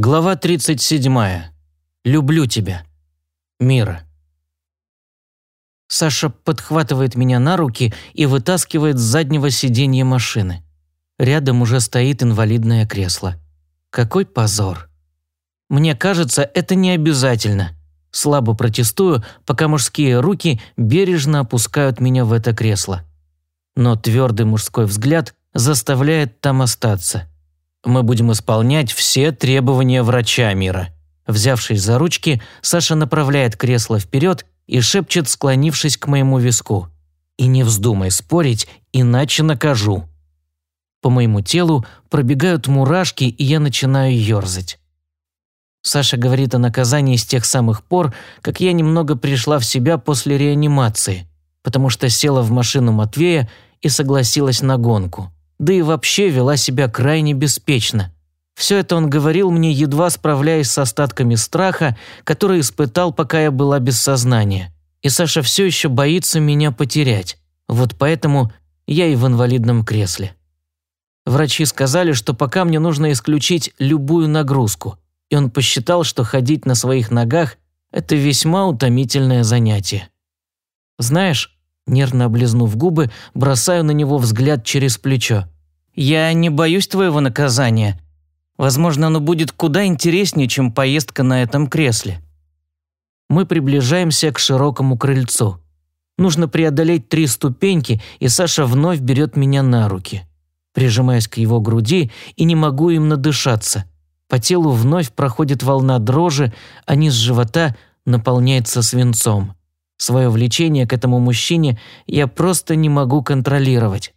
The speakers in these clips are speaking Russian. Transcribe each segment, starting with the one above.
Глава 37. Люблю тебя. Мира. Саша подхватывает меня на руки и вытаскивает с заднего сиденья машины. Рядом уже стоит инвалидное кресло. Какой позор. Мне кажется, это не обязательно. Слабо протестую, пока мужские руки бережно опускают меня в это кресло. Но твердый мужской взгляд заставляет там остаться. Мы будем исполнять все требования врача мира. Взявшись за ручки, Саша направляет кресло вперед и шепчет, склонившись к моему виску. «И не вздумай спорить, иначе накажу». По моему телу пробегают мурашки, и я начинаю ерзать. Саша говорит о наказании с тех самых пор, как я немного пришла в себя после реанимации, потому что села в машину Матвея и согласилась на гонку да и вообще вела себя крайне беспечно. Все это он говорил мне, едва справляясь с остатками страха, который испытал, пока я была без сознания. И Саша все еще боится меня потерять. Вот поэтому я и в инвалидном кресле. Врачи сказали, что пока мне нужно исключить любую нагрузку, и он посчитал, что ходить на своих ногах – это весьма утомительное занятие. Знаешь, Нервно облизнув губы, бросаю на него взгляд через плечо. «Я не боюсь твоего наказания. Возможно, оно будет куда интереснее, чем поездка на этом кресле». Мы приближаемся к широкому крыльцу. Нужно преодолеть три ступеньки, и Саша вновь берет меня на руки. Прижимаюсь к его груди и не могу им надышаться. По телу вновь проходит волна дрожи, а низ живота наполняется свинцом. Свое влечение к этому мужчине я просто не могу контролировать.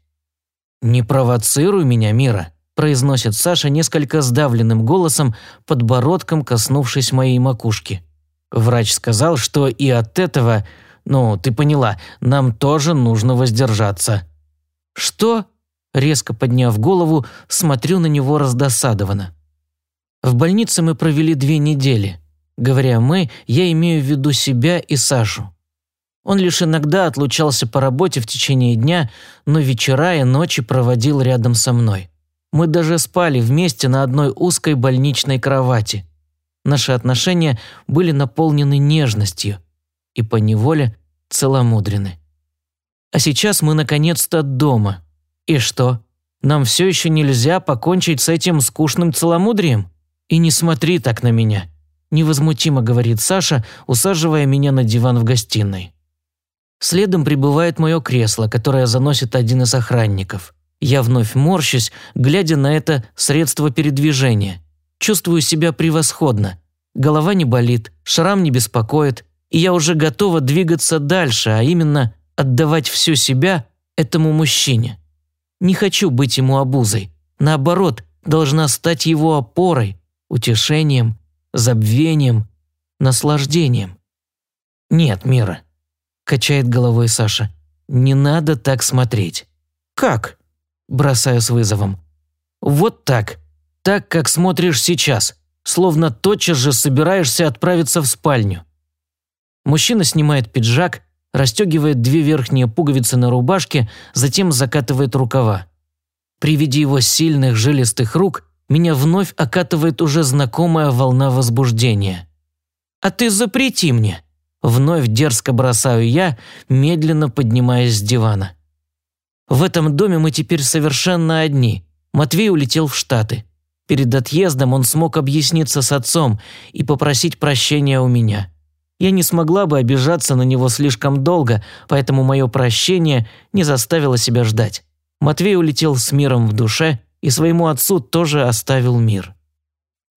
«Не провоцируй меня, Мира», – произносит Саша несколько сдавленным голосом, подбородком коснувшись моей макушки. Врач сказал, что и от этого, ну, ты поняла, нам тоже нужно воздержаться. «Что?» – резко подняв голову, смотрю на него раздосадованно. В больнице мы провели две недели. Говоря «мы», я имею в виду себя и Сашу. Он лишь иногда отлучался по работе в течение дня, но вечера и ночи проводил рядом со мной. Мы даже спали вместе на одной узкой больничной кровати. Наши отношения были наполнены нежностью и поневоле целомудрены. А сейчас мы наконец-то дома. И что? Нам все еще нельзя покончить с этим скучным целомудрием? И не смотри так на меня. Невозмутимо говорит Саша, усаживая меня на диван в гостиной. Следом прибывает мое кресло, которое заносит один из охранников. Я вновь морщусь, глядя на это средство передвижения. Чувствую себя превосходно. Голова не болит, шрам не беспокоит, и я уже готова двигаться дальше, а именно отдавать всю себя этому мужчине. Не хочу быть ему обузой. Наоборот, должна стать его опорой, утешением, забвением, наслаждением. Нет, Мира, качает головой Саша. «Не надо так смотреть». «Как?» Бросаю с вызовом. «Вот так. Так, как смотришь сейчас. Словно тотчас же собираешься отправиться в спальню». Мужчина снимает пиджак, расстегивает две верхние пуговицы на рубашке, затем закатывает рукава. При виде его сильных жилистых рук меня вновь окатывает уже знакомая волна возбуждения. «А ты запрети мне!» Вновь дерзко бросаю я, медленно поднимаясь с дивана. В этом доме мы теперь совершенно одни. Матвей улетел в Штаты. Перед отъездом он смог объясниться с отцом и попросить прощения у меня. Я не смогла бы обижаться на него слишком долго, поэтому мое прощение не заставило себя ждать. Матвей улетел с миром в душе и своему отцу тоже оставил мир.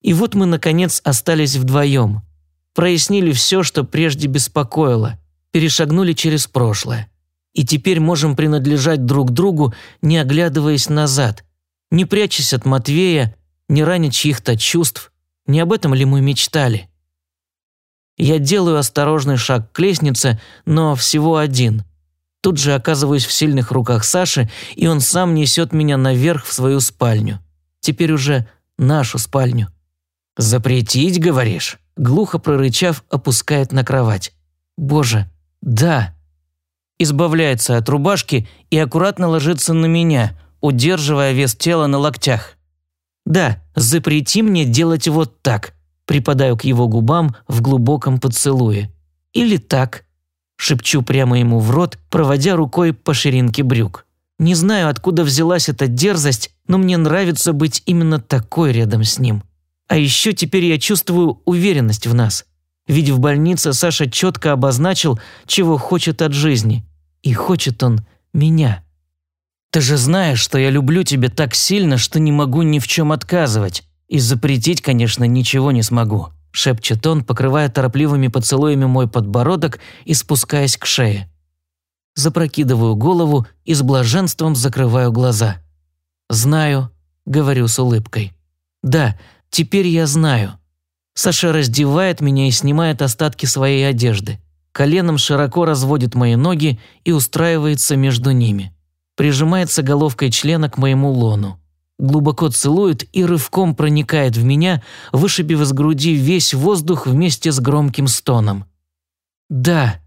И вот мы, наконец, остались вдвоем – прояснили все, что прежде беспокоило, перешагнули через прошлое. И теперь можем принадлежать друг другу, не оглядываясь назад, не прячась от Матвея, не раня чьих-то чувств. Не об этом ли мы мечтали? Я делаю осторожный шаг к лестнице, но всего один. Тут же оказываюсь в сильных руках Саши, и он сам несет меня наверх в свою спальню. Теперь уже нашу спальню. «Запретить, говоришь?» глухо прорычав, опускает на кровать. «Боже, да!» Избавляется от рубашки и аккуратно ложится на меня, удерживая вес тела на локтях. Да, запрети мне делать вот так. Припадаю к его губам в глубоком поцелуе. Или так. Шепчу прямо ему в рот, проводя рукой по ширинке брюк. Не знаю, откуда взялась эта дерзость, но мне нравится быть именно такой рядом с ним. А еще теперь я чувствую уверенность в нас. Ведь в больнице Саша четко обозначил, чего хочет от жизни. И хочет он меня. Ты же знаешь, что я люблю тебя так сильно, что не могу ни в чем отказывать. И запретить, конечно, ничего не смогу», – шепчет он, покрывая торопливыми поцелуями мой подбородок и спускаясь к шее. Запрокидываю голову и с блаженством закрываю глаза. «Знаю», – говорю с улыбкой. «Да, теперь я знаю». Саша раздевает меня и снимает остатки своей одежды. Коленом широко разводит мои ноги и устраивается между ними прижимается головкой члена к моему лону. Глубоко целует и рывком проникает в меня, вышибив из груди весь воздух вместе с громким стоном. «Да,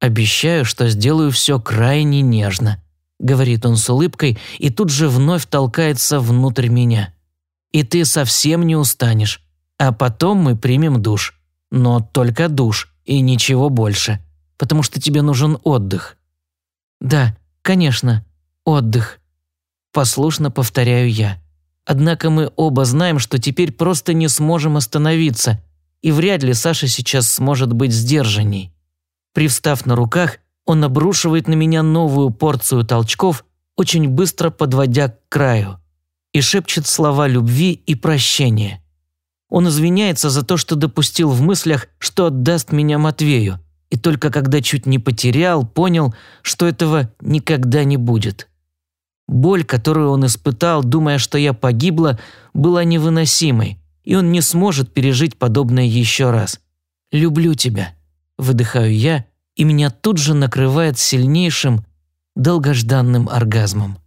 обещаю, что сделаю все крайне нежно», — говорит он с улыбкой и тут же вновь толкается внутрь меня. «И ты совсем не устанешь. А потом мы примем душ. Но только душ и ничего больше, потому что тебе нужен отдых». «Да, конечно», Отдых. Послушно повторяю я. Однако мы оба знаем, что теперь просто не сможем остановиться, и вряд ли Саша сейчас сможет быть сдержанней. Привстав на руках, он обрушивает на меня новую порцию толчков, очень быстро подводя к краю, и шепчет слова любви и прощения. Он извиняется за то, что допустил в мыслях, что отдаст меня Матвею, и только когда чуть не потерял, понял, что этого никогда не будет. Боль, которую он испытал, думая, что я погибла, была невыносимой, и он не сможет пережить подобное еще раз. «Люблю тебя», – выдыхаю я, и меня тут же накрывает сильнейшим, долгожданным оргазмом.